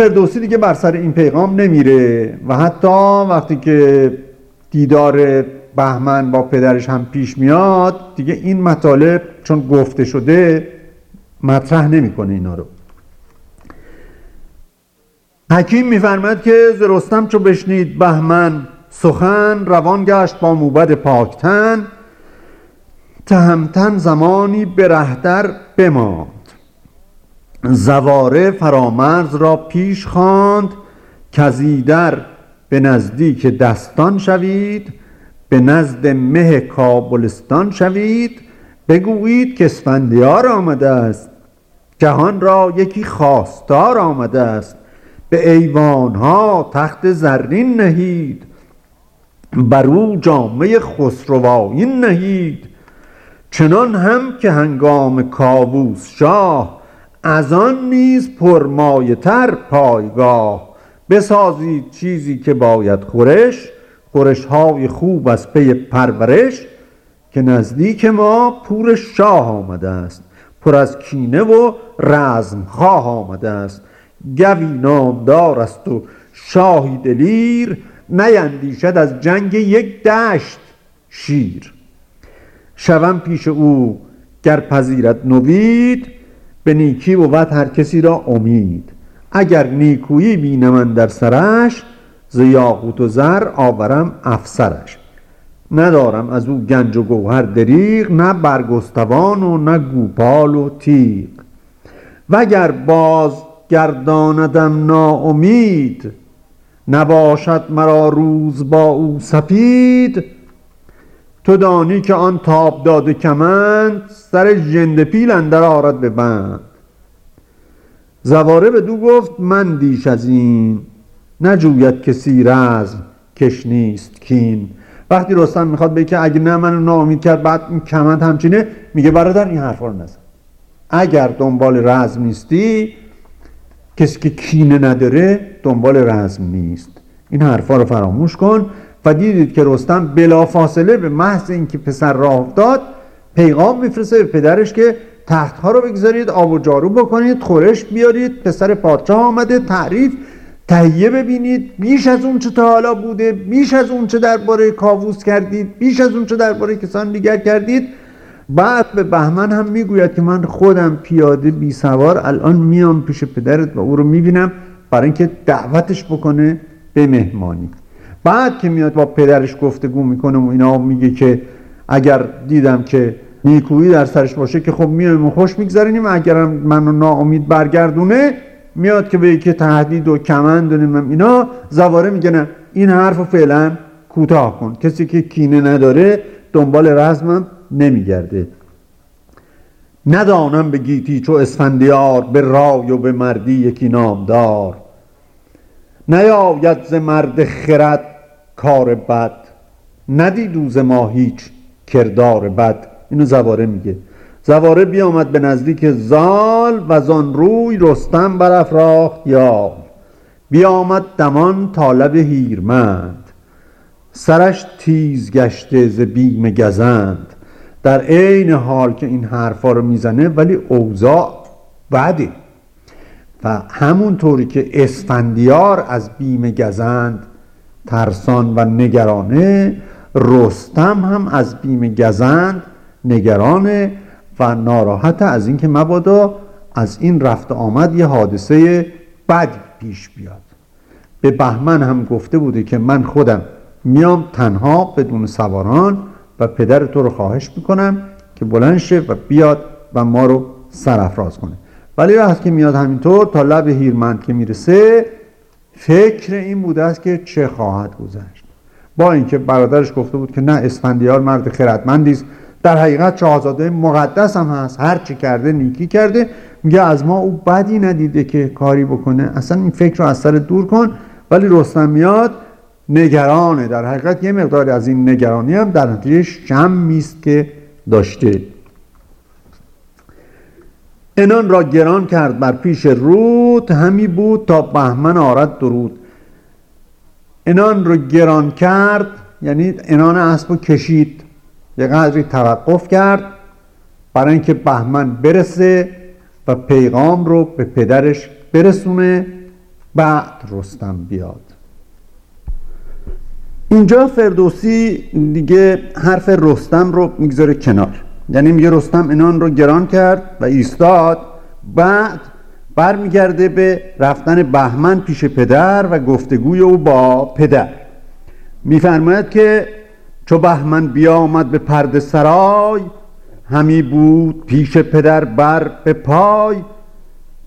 فردوسی دیگه بر سر این پیغام نمیره و حتی وقتی که دیدار بهمن با پدرش هم پیش میاد دیگه این مطالب چون گفته شده مطرح نمی‌کنه اینا رو. حکیم میفرماد که زرستم چو بشنید بهمن سخن روان گشت با موبد پاکتن تهمتن زمانی به رهدر بماند. زواره فرامرز را پیش خواند کزیدر به نزدیک دستان شوید به نزد مه کابلستان شوید بگویید که اسفندیار آمده است. جهان را یکی خواستار آمده است. به ایوانها تخت زرین نهید. بر او جامعه خسروایین نهید. چنان هم که هنگام کابوس شاه از آن نیز پرمایه تر پایگاه. بسازید چیزی که باید خورش خورش های خوب از پی پرورش که نزدیک ما پور شاه آمده است. پر از کینه و رزم خواه آمده است. گوی نامدار است و شاهی دلیر نیندیشد از جنگ یک دشت شیر. شوم پیش او گر پذیرت نوید به نیکی بود هر کسی را امید. اگر نیکویی بینم در سرش ز یاقوت و زر آورم افسرش. ندارم از او گنج و گوهر دریغ نه برگستوان و نه گوپال و تیغ. وگر باز گرداندم ناامید نباشد مرا روز با او سپید تو دانی که آن تاب داده کمند سر ژنده پیل اندر آرد به بند. زواره بدو گفت من دیش از این. نجوید کسی رزم کش نیست کین. وقتی رستم می‌خواد بگه که اگه نه منو ناامید کرد بعد این کمند همچینه میگه برادر این حرفا رو نزن. اگر دنبال رزم نیستی کسی که کینه نداره دنبال رزم نیست. این حرفا رو فراموش کن. و دیدید که رستم بلا فاصله به محض اینکه پسر راه افتاد پیغام میفرسته به پدرش که تختها رو بگذارید آب و جارو بکنید خورش بیارید پسر پادشاه آمده تعریف تهیه ببینید بیش از اون چه تا حالا بوده بیش از اون چه درباره کاووس کردید بیش از اون چه درباره کسان دیگر کردید. بعد به بهمن هم می‌گوید که من خودم پیاده بی سوار الان میام پیش پدرت و او رو می‌بینم برای اینکه دعوتش بکنه به مهمانی. بعد که میاد با پدرش گفتگو می‌کنه و اینا میگه که اگر دیدم که نیکویی در سرش باشه که خب میایم و خوش میگذرینیم اگرم منو ناامید برگردونه میاد که به که تهدید و کمند دونیم اینا زواره میگه نه این حرف فعلا کوتاه کن. کسی که کینه نداره دنبال رزمم نمیگرده. ندانم به گیتی چو اسفندیار به رای و به مردی یکی نامدار. نیاید ز مرد خرد کار بد. ز ما هیچ کردار بد. اینو زواره میگه. زواره بیامد به نزدیک زال و زان روی رستم برافراخت یا بیامد دمان طالب هیرمند. سرش تیز گشته ز بیم گزند. در عین حال که این حرفا رو می‌زنه ولی اوضاع بده. و همونطوری که اسفندیار از بیم گزند ترسان و نگرانه رستم هم از بیم گزند نگرانه و ناراحت از اینکه مبادا از این رفت آمد یه حادثه بدی پیش بیاد. به بهمن هم گفته بوده که من خودم میام تنها بدون سواران و پدر تو رو خواهش می‌کنم که بلند شه و بیاد و ما رو سرافراز کنه. ولی وقتی که میاد همینطور تا لب هیرمند که می‌رسه فکر این بوده است که چه خواهد گذشت. با اینکه برادرش گفته بود که نه اسفندیار مرد خردمندی است. در حقیقت شاهزاده مقدس هم هست. هر چی کرده نیکی کرده. میگه از ما او بدی ندیده که کاری بکنه. اصلا این فکر رو از سر دور کن. ولی رستم میاد نگرانه. در حقیقت یه مقدار از این نگرانی هم در نتیجه شم میست که داشته. انان را گران کرد بر پیش رود همی بود تا بهمن آرد درود. انان رو گران کرد یعنی انان اسب کشید یه قدری توقف کرد برای اینکه بهمن برسه و پیغام رو به پدرش برسونه بعد رستم بیاد. اینجا فردوسی دیگه حرف رستم رو می‌گذاره کنار. یعنی میگه رستم اینان رو گران کرد و ایستاد. بعد برمیگرده به رفتن بهمن پیش پدر و گفتگوی او با پدر. میفرماید که چو بهمن بیامد به پرده سرای همی بود پیش پدر بر به پای.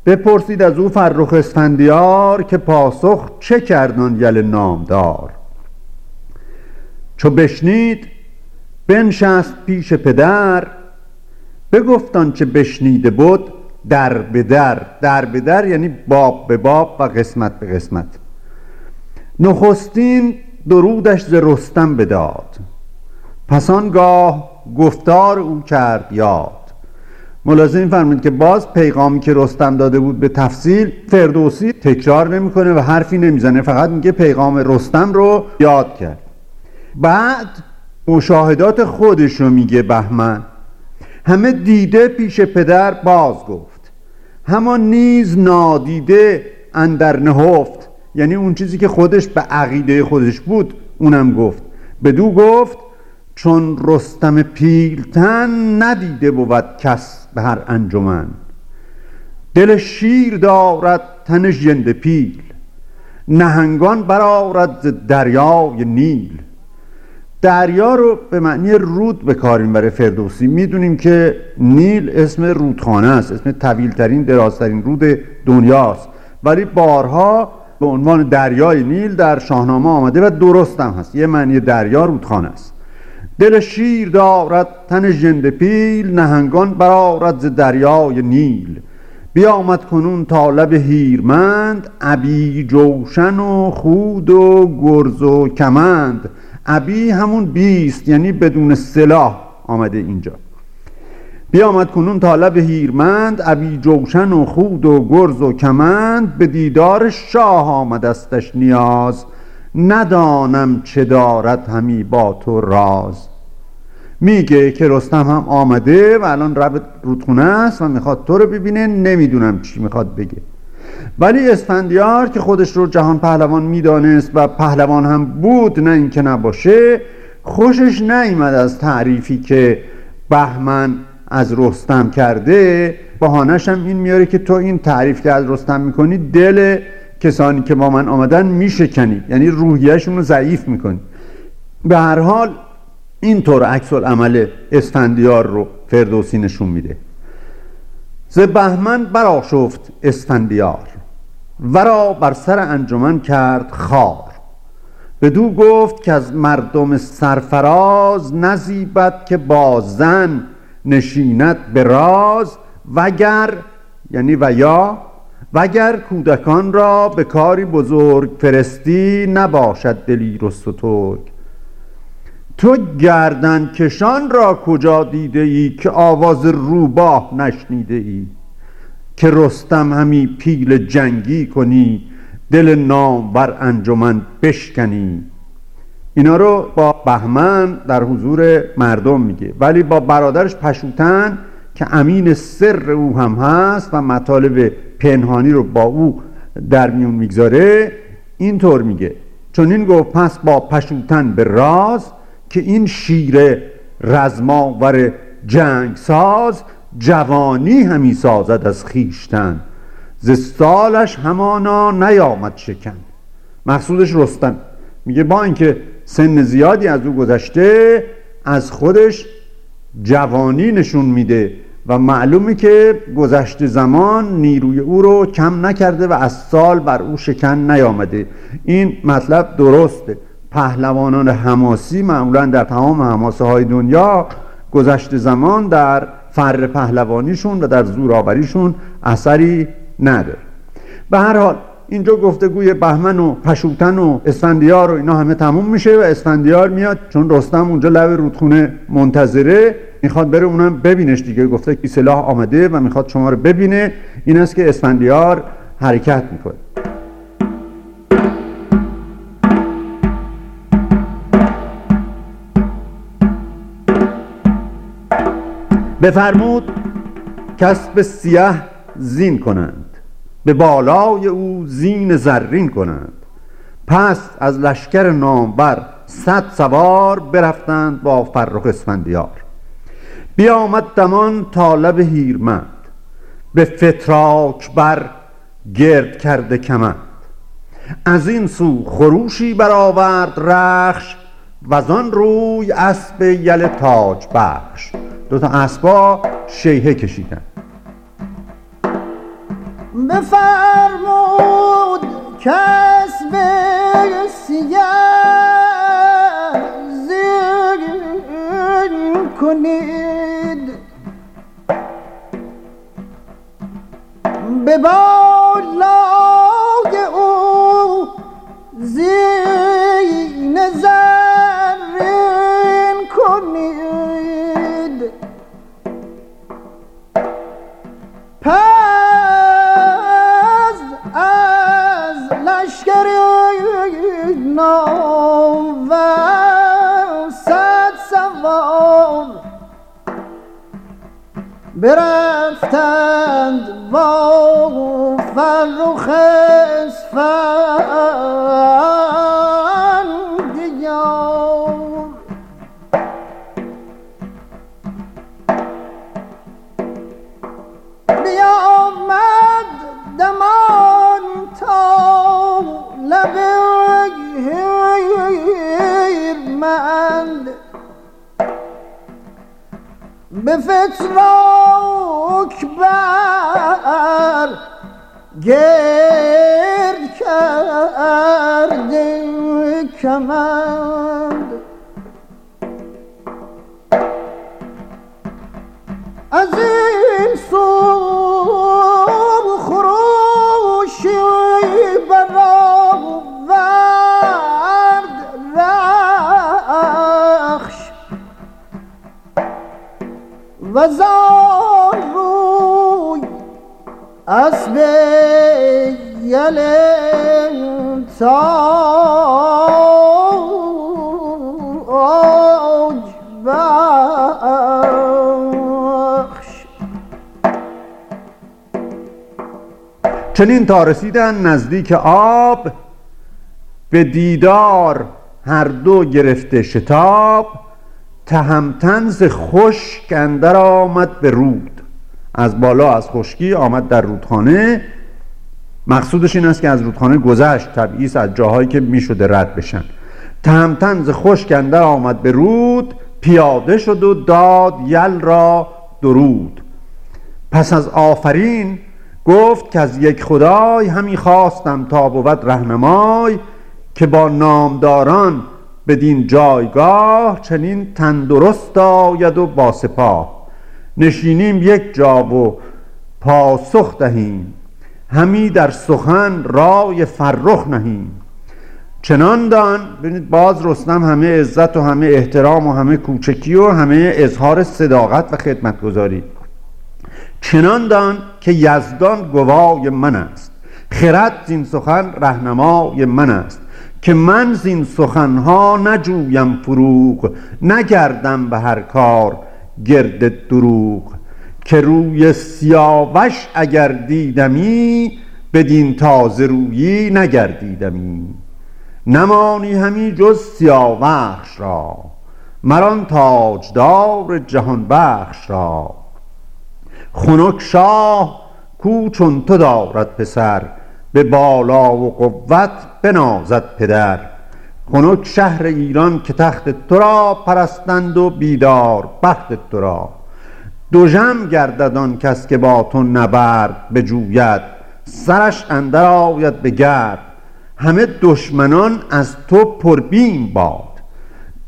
بپرسید از او فرخ اسفندیار که پاسخ چه کردن یل نامدار. چو بشنید بنشست پیش پدر بگفتان چه بشنیده بود در به در. در به در یعنی باب به باب و قسمت به قسمت. نخستین درودش ز رستم بداد. پس آنگاه گفتار او کرد یاد. ملازم فرمید که باز پیغامی که رستم داده بود به تفصیل فردوسی تکرار نمی‌کنه و حرفی نمی‌زنه فقط میگه پیغام رستم رو یاد کرد. بعد مشاهدات خودش رو میگه بهمن. همه دیده پیش پدر باز گفت. همان نیز نادیده اندر نهفت. یعنی اون چیزی که خودش به عقیده خودش بود اونم گفت. بدو گفت چون رستم پیلتن ندیده بود کس به هر انجمن. دل شیر دارد تن ژنده پیل. نهنگان برآورد دریای نیل. دریا رو به معنی رود به کار می‌بره فردوسی. می‌دونیم که نیل اسم رودخانه است اسم طویل ترین درازترین رود دنیاست. ولی بارها به عنوان دریای نیل در شاهنامه آمده و درست هم هست. یه معنی دریا رودخانه است. دل شیر دارد تن ژنده پیل نهنگان برآورد ز دریای نیل. بیامد کنون طالب هیرمند ابی جوشن و خود و گرز و کمند. ابی همون بیست یعنی بدون سلاح آمده اینجا. بیامد کنون طالب هیرمند ابی جوشن و خود و گرز و کمند به دیدار شاه آمدستش نیاز. ندانم چه دارد همی با تو راز. میگه که رستم هم آمده و الان رب رودخونه است و می‌خواد تو رو ببینه نمی‌دونم چی می‌خواد بگه. ولی اسفندیار که خودش رو جهان پهلوان می‌دانست و پهلوان هم بود نه اینکه نباشه خوشش نیامد از تعریفی که بهمن از رستم کرده. بهانش هم این میاره که تو این تعریف که از رستم می‌کنی دل کسانی که با من آمدن میشکنی. یعنی روحیهشون رو ضعیف می‌کنی. به هر حال اینطور عکس عمل اسفندیار رو فردوسی نشون میده. ز بهمن براشفت اسفندیار ورا بر سر انجمن کرد خار. بدو گفت که از مردم سرفراز نزیبد که با زن نشیند به راز وگر یعنی و یا وگر کودکان را به کاری بزرگ فرستی نباشد دلیر و سترگ. تو گردن کشان را کجا دیده ای که آواز روباه نشنیده ای که رستم همی پیل جنگی کنی دل نام بر انجمن بشکنی. اینا رو با بهمن در حضور مردم میگه. ولی با برادرش پشوتن که امین سر او هم هست و مطالب پنهانی رو با او در میون می‌گذاره اینطور میگه. چون این گفت پس با پشوتن به راز که این شیر رزماور جنگ ساز جوانی همی سازد از خیشتن ز سالش همانا نیامد شکن. مقصودش رستم. میگه با اینکه سن زیادی از او گذشته از خودش جوانی نشون میده و معلومه که گذشته زمان نیروی او رو کم نکرده و از سال بر او شکن نیامده. این مطلب درسته. پهلوانان حماسی معمولا در تمام حماسه های دنیا گذشته زمان در فر پهلوانیشون و در زورآوریشون اثری نداره. به هر حال اینجا گفتگوی بهمن و پشوتن و اسفندیار و اینا همه تموم میشه و اسفندیار میاد چون رستم اونجا لب رودخونه منتظره می‌خواد بره اونم ببینش دیگه. گفته که سلاح آمده و می‌خواد شما رو ببینه. این است که اسفندیار حرکت می‌کنه. بفرمود کسب سیه زین کنند به بالای او زین زرین کنند. پس از لشکر نامور صد سوار برفتند با فرخ اسفندیار. بیامد دمان طالب هیرمند به فتراک بر گرد کرده کمند. از این سو خروشی برآورد رخش و آن روی اسب یل تاج بخش. دو تا اسبا شیهه کشیدن. بفرمود کسب سیه زین کنید. به بالای پس از لشکر نامور صد سوار برفتند با فرخ اسفندیار به فتراک بر گرد کرده کمند اسب یل تاج بخش چنین تا رسیدن نزدیک آب به دیدار هر دو گرفته شتاب تهمتن ز خشک اندر آمد به رود از بالا از خشکی آمد در رودخانه. مقصودش این است که از رودخانه گذشت تبعیض از جاهایی که می‌شده رد بشن. تهمتن ز خشک آمد به رود پیاده شد و داد یل را درود. پس از آفرین گفت که از یک خدای همی خواستم تا بود رهنمای که با نامداران بدین جایگاه چنین تندرست آید و با سپاه. نشینیم یک جا و پاسخ دهیم. همی در سخن رای فرخ نهیم. چنان دان ببینید باز رستم همه عزت و همه احترام و همه کوچکی و همه اظهار صداقت و خدمتگذاری چنان دان که یزدان گوای من است. خرد زین سخن رهنمای من است. که من زین سخنها نجویم فروغ نگردم به هر کار. گرد دروغ که روی سیاوش اگر دیدمی بدین تازه رویی نگردیدمی. نمانی همی جز سیاوخش را مران تاجدار جهان بخش را. خنک شاه کو چون تو دارد پسر به بالا و قوت بنازد پدر. خنک شهر ایران که تخت تو را پرستند و بیدار بخت تو را دژم گردد آن کس که با تو نبرد بجوید سرش اندر آید به گرد همه دشمنان از تو پربیم باد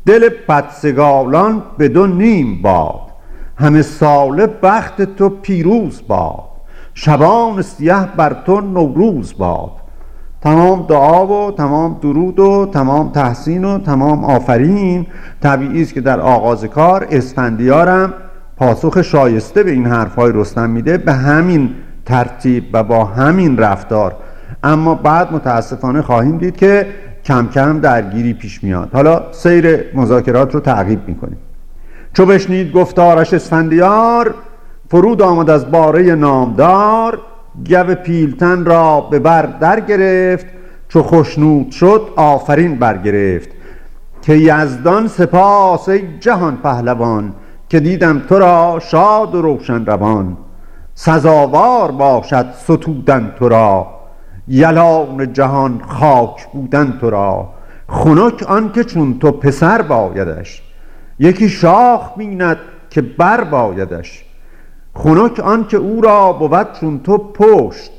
دل بدسگالان به دو نیم باد. همه ساله بخت تو پیروز باد شبان سیه بر تو نوروز باد. تمام دعا و تمام درود و تمام تحسین و تمام آفرین. طبیعی است که در آغاز کار اسفندیارم پاسخ شایسته به این حرفهای رستم میده به همین ترتیب و با همین رفتار. اما بعد متاسفانه خواهیم دید که کم کم درگیری پیش میاد. حالا سیر مذاکرات رو تعقیب می‌کنیم. چو بشنید گفتارش اسفندیار فرود آمد از باره نامدار. گو پیلتن را به بر در گرفت چو خشنود شد آفرین برگرفت که یزدان سپاس ای جهان پهلوان که دیدم تو را شاد و روشن روان. سزاوار باشد ستودن تو را یلان جهان خاک بودن تو را. خنک آنکه چون تو پسر بایدش یکی شاخ بیند که بر بایدش. خنک آنکه او را بود چون تو پشت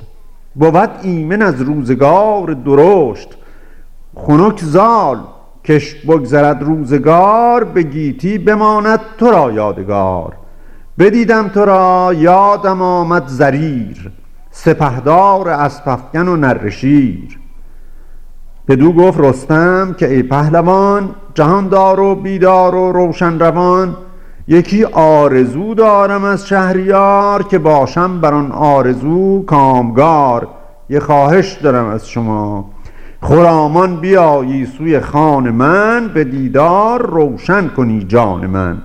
بود ایمن از روزگار درشت. خنک زال کش بگذرد روزگار به گیتی بماند تو را یادگار. بدیدم تو را یادم آمد زریر سپهدار اسپافگن و نرشیر بدو گفت رستم که ای پهلوان جهاندار و بیدار و روشن روان یکی آرزو دارم از شهریار که باشم بر آن آرزو کامگار. یه خواهش دارم از شما. خرامان بیایی سوی خان من به دیدار روشن کنی جان من.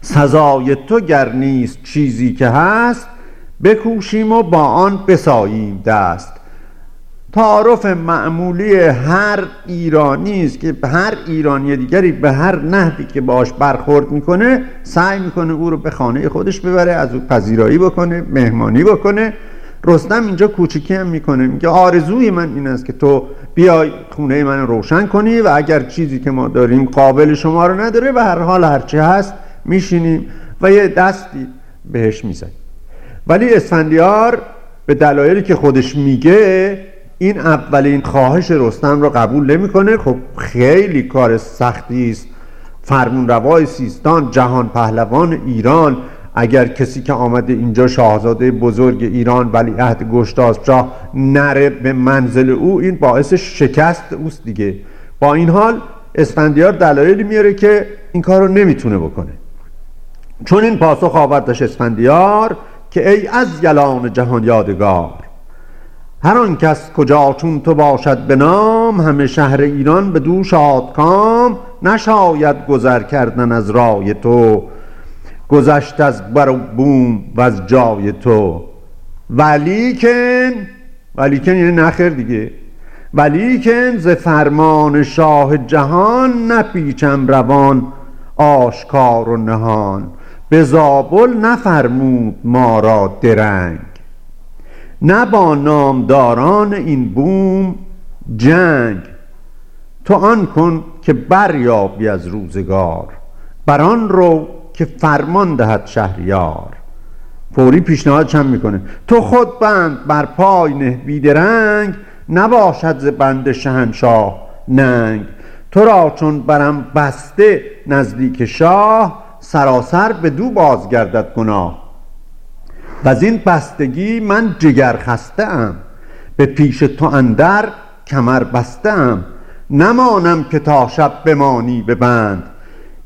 سزای تو گر نیست چیزی که هست بکوشیم و با آن بساییم دست. تعارف معمولی هر ایرانی است که به هر ایرانی دیگری به هر نحوی که باش برخورد می‌کنه سعی می‌کنه او رو به خانه خودش ببره از او پذیرایی بکنه مهمانی بکنه. رستم اینجا کوچیکی هم می‌کنه میگه آرزوی من این است که تو بیای خونه من روشن کنی و اگر چیزی که ما داریم قابل شما رو نداره به هر حال هرچی هست میشینیم و یه دستی بهش می‌زنیم ولی اسفندیار به دلایلی که خودش میگه این اولین خواهش رستم رو قبول نمی‌کنه. خب خیلی کار سختی است. فرمون روای سیستان جهان پهلوان ایران. اگر کسی که آمده اینجا شاهزاده بزرگ ایران ولی عهد گشتاز شاه نره به منزل او این باعث شکست اوست دیگه. با این حال اسفندیار دلایلی میاره که این کار رو نمی‌تونه بکنه. چون این پاسخ آوردش اسفندیار که ای از یلان جهان یادگار هر آن کس کجا چون تو باشد به نام همه شهر ایران به دو شادکام نشاید گذر کردن از رای تو گذشت از بر و بوم و از جای تو. ولیکن ولیکن یعنی نخر دیگه. ولیکن ز فرمان شاه جهان نپیچم روان آشکار و نهان. به زابل نفرمود ما را درنگ. نه با نامداران این بوم جنگ. تو آن کن که بریابی از روزگار. بر آن رو که فرمان دهد شهریار. فوری پیشنهاد چند می‌کنه؟ تو خود بند بر پای نه بیدرنگ نباشد ز بند شهنشاه ننگ. تو را چون برم بسته نزدیک شاه سراسر به دو بازگردد گناه. و از این بستگی من جگر خسته ام به پیش تو اندر کمر بسته ام نمانم که تا شب بمانی به بند.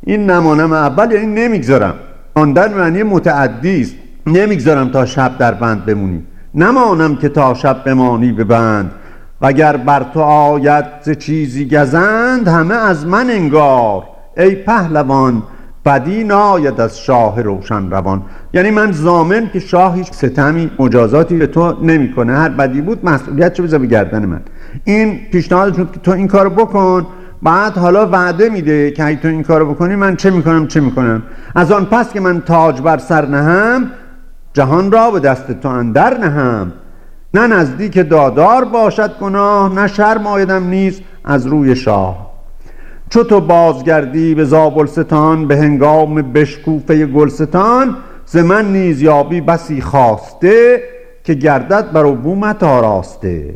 این نمانم اول یعنی نمی‌گذارم. ماندن معنی متعدی است. نمی‌گذارم تا شب در بند بمونی. نمانم که تا شب بمانی به بند. وگر بر تو آید چیزی گزند همه از من انگار. ای پهلوان بدی ناید از شاه روشن روان. یعنی من زامن که شاه هیچ ستمی مجازاتی به تو نمی‌کنه. هر بدی بود مسئولیت چه بذار به گردن من؟ این پیشنهاد شد که تو این کارو بکن. بعد حالا وعده میده که اگه تو این کارو بکنی من چه می‌کنم چه می‌کنم؟ از آن پس که من تاج بر سر نهم جهان را به دست تو اندر نهم. نه نزدیک دادار باشد گناه نه شرم آیدم نیز از روی شاه. چو تو بازگردی به زابلستان به هنگام بشکوفه گلستان ز من نیز یابی بسی خواسته که گردد بر بومت آراسته.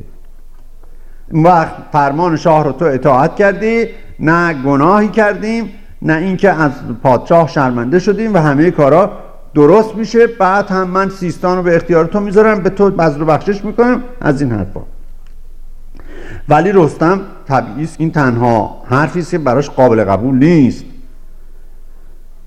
اون وقت فرمان شاه رو تو اطاعت کردی نه گناهی کردیم نه اینکه از پادشاه شرمنده شدیم و همه کارا درست میشه. بعد هم من سیستان رو به اختیار تو می‌ذارم به تو بذر بخشش می‌کنم از این حرفا. ولی رستم طبیعی این تنها حرفی که براش قابل قبول نیست.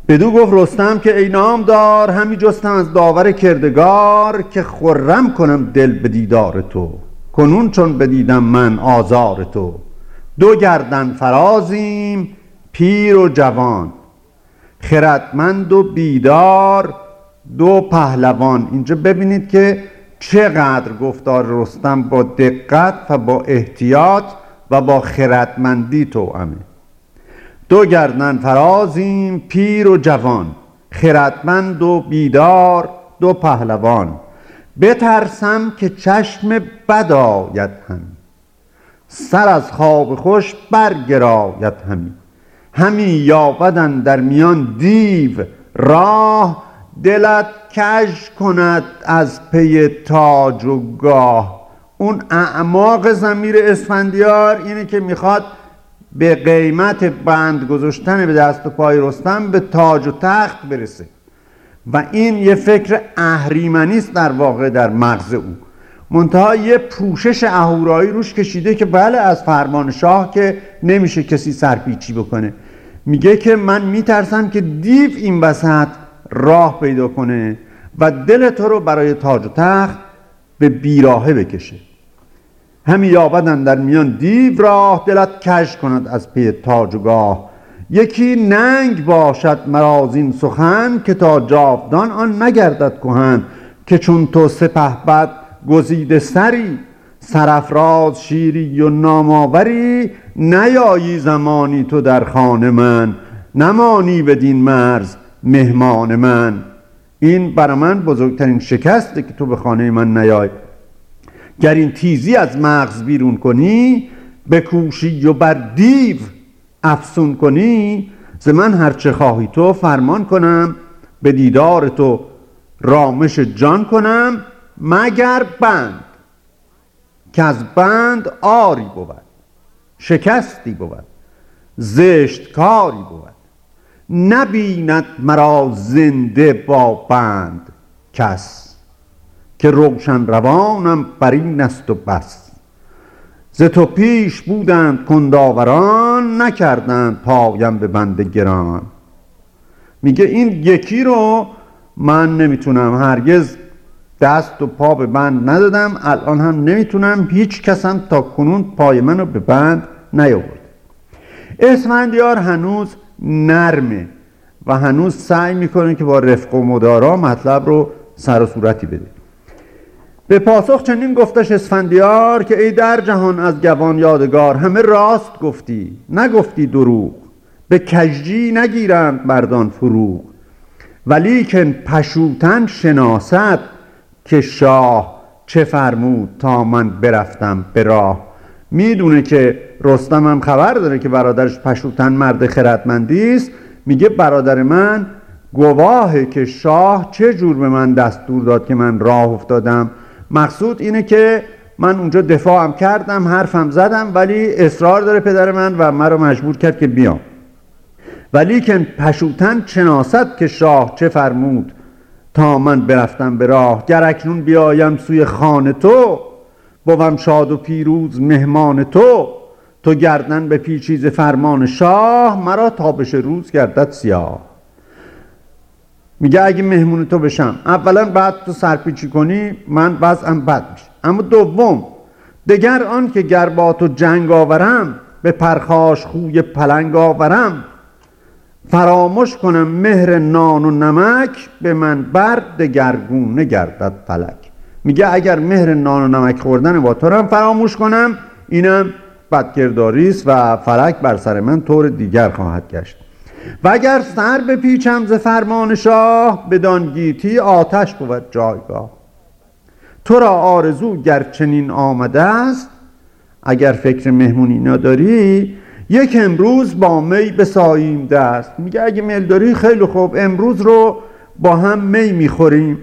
بدو گفت رستم که ای دار همی جستم از داور کردگار که خرم کنم دل به دیدار تو. کنون چون بدیدم من آزار تو. دو گردن فرازیم پیر و جوان. خردمند و بیدار دو پهلوان. اینجا ببینید که چقدر گفتار رستم با دقت و با احتیاط و با خردمندی توامه دو گردن فرازیم پیر و جوان خردمند و بیدار دو پهلوان. بترسم که چشم بد آید همی. سر از خواب خوش برگراید همی. همی یابدن در میان دیو راه دلت کش کند از پی تاج و گاه. اون اعماق زمیر اسفندیار اینه که می‌خواد به قیمت بند گذاشتن به دست و پای رستم به تاج و تخت برسه. و این یه فکر اهریمنی است در واقع در مغز او. منتها یه پوشش اهورایی روش کشیده که بله از فرمان شاه که نمیشه کسی سرپیچی بکنه. میگه که من میترسم که دیو این وسط راه پیدا کنه و دل تو رو برای تاج و تخت به بیراهه بکشه. همی یابدن در میان دیو راه دلت کش کند از پی تاج و گاه. یکی ننگ باشد مراز این سخن که تا جاودان آن نگردد کهن که چون تو سپه بد گزیده سری سرفراز شیری و ناماوری نیایی زمانی تو در خانه من. نمانی بدین مرز مهمان من. این برای من بزرگترین شکسته که تو به خانه من نیای. گر این تیزی از مغز بیرون کنی بکوشی و بر دیو افسون کنی ز من هرچه خواهی تو فرمان کنم به دیدار تو رامش جان کنم مگر بند. که از بند آری بود شکستی بود زشت کاری بود. نبیند مرا زنده با بند کس که روشن روانم بر این است و بس. ز تو پیش بودند کنداوران نکردند پایم به بند گران. میگه این یکی رو من نمی‌تونم هرگز دست و پا به بند ندادم الان هم نمی‌تونم هیچ کسم تا کنون پای منو به بند نیاورد. اسفندیار هنوز نرمه و هنوز سعی می‌کنه که با رفق و مدارا مطلب رو سر و صورتی بده. به پاسخ چنین گفتش اسفندیار که ای در جهان از گوان یادگار همه راست گفتی نگفتی دروغ. به کجی نگیرند مردان فروغ. ولیکن پشوتن شناست که شاه چه فرمود تا من برفتم به راه. می‌دونه که رستم هم خبر داره که برادرش پشوتن مرد خردمندی است. میگه برادر من گواهه که شاه چه جور به من دستور داد که من راه افتادم. مقصود اینه که من اونجا دفاعم کردم حرفم زدم ولی اصرار داره پدر من و مرا مجبور کرد که بیام. ولی که پشوتن چناست که شاه چه فرمود. تا من برفتم به راه گر اکنون بیایم سوی خانه تو بوم شاد و پیروز مهمان تو تو گردن به پیچیز فرمان شاه مرا تابش روز گردد سیاه. میگه اگه مهمون تو بشم اولا بعد تو سرپیچی کنی من وضعم بد میشه. اما دوم دگر آن که گر با تو جنگ آورم به پرخاش خوی پلنگ آورم فراموش کنم مهر نان و نمک به من بر دگرگونه گردد فلک. میگه اگر مهر نان و نمک خوردن با تو هم فراموش کنم اینم بدکرداری است و فلک بر سر من طور دیگر خواهد گشت. و اگر سر به پیچم ز فرمان شاه بدان گیتی آتش بود جایگاه. تو را آرزو گر چنین آمده است اگر فکر مهمونی نداری یک امروز با می بساییم دست. میگه اگه میل داری خیلی خوب امروز رو با هم می می‌خوریم.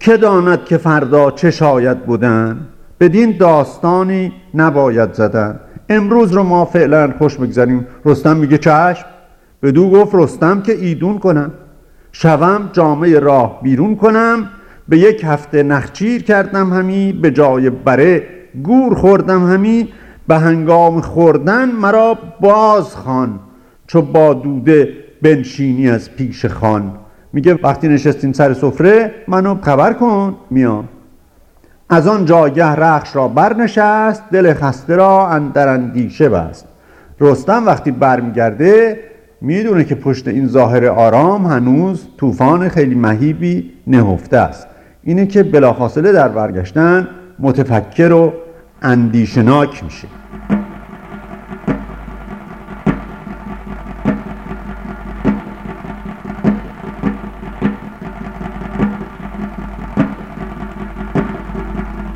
که داند که فردا چه شاید بودن؟ بدین داستانی نباید زدن. امروز رو ما فعلا خوش بگذاریم رستم میگه چشم. دو گفت رستم که ایدون کنم. شوم جامعه راه بیرون کنم. به یک هفته نخچیر کردم همی. به جای بره گور خوردم همی. به هنگام خوردن مرا باز خان چو با دوده بنشینی از پیش خان میگه وقتی نشستیم سر سفره منو خبر کن میام. از آن جاگه رخش را برنشست دل خسته را اندر اندیشه بست. رستم وقتی برمیگرده می‌دونه که پشت این ظاهر آرام هنوز طوفان خیلی مهیبی نهفته است. اینه که بلافاصله در برگشتن متفکر و اندیشناک میشه.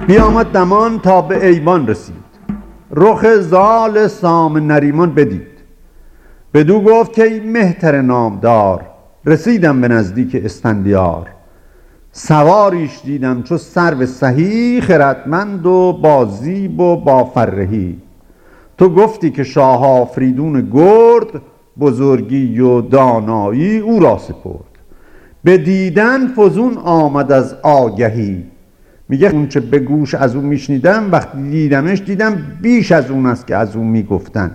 بیامد دمان تا به ایوان رسید. رخ زال سام نریمان بدید. بدو گفت که ای مهتر نامدار رسیدم به نزدیک اسفندیار. سواریش دیدم چو سرو سهی خردمند و بازیب و با فرهی. تو گفتی که شاه آفریدون گرد بزرگی و دانایی او را سپرد. به دیدن فزون آمد از آگهی. میگه اون چه به گوش از اون میشنیدم وقتی دیدمش دیدم بیش از اون است که از اون می‌گفتن.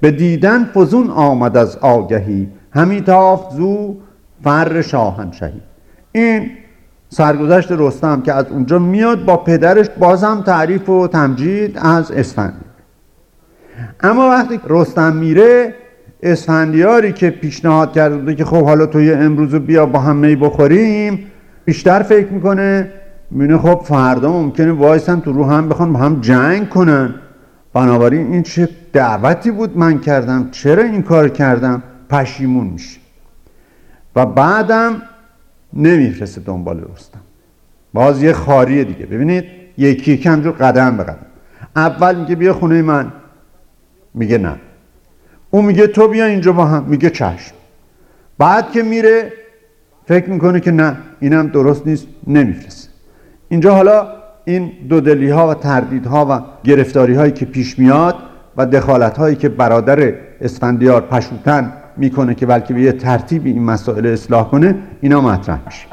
به دیدن فزون آمد از آگهی. همی تافت زو فر شاهنشهی این سرگذشت رستم که از اونجا میاد با پدرش بازم تعریف و تمجید از اسفندیار. اما وقتی رستم میره اسفندیاری که پیشنهاد کرده که خب حالا توی امروز بیا با هم می بخوریم بیشتر فکر می‌کنه میونه خب فردا ممکنه وایسن تو رو هم بخوان با هم جنگ کنن. بنابراین این چه دعوتی بود من کردم؟ چرا این کار کردم؟ پشیمون میشه و بعدم نمیفرسته دنبال رستم. باز یه خاریه دیگه. ببینید یکی یکی همجور قدم به قدم. اول میگه بیا خونه من. میگه نه. اون میگه تو بیا اینجا با هم. میگه چشم. بعد که میره فکر می‌کنه که نه اینم درست نیست. نمیفرسته. اینجا حالا این دودلی ها و تردیدها و گرفتاری هایی که پیش میاد و دخالت هایی که برادر اسفندیار پشوتن می‌کنه که بلکه به یه ترتیب این مسائل اصلاح کنه اینا مطرح میشه.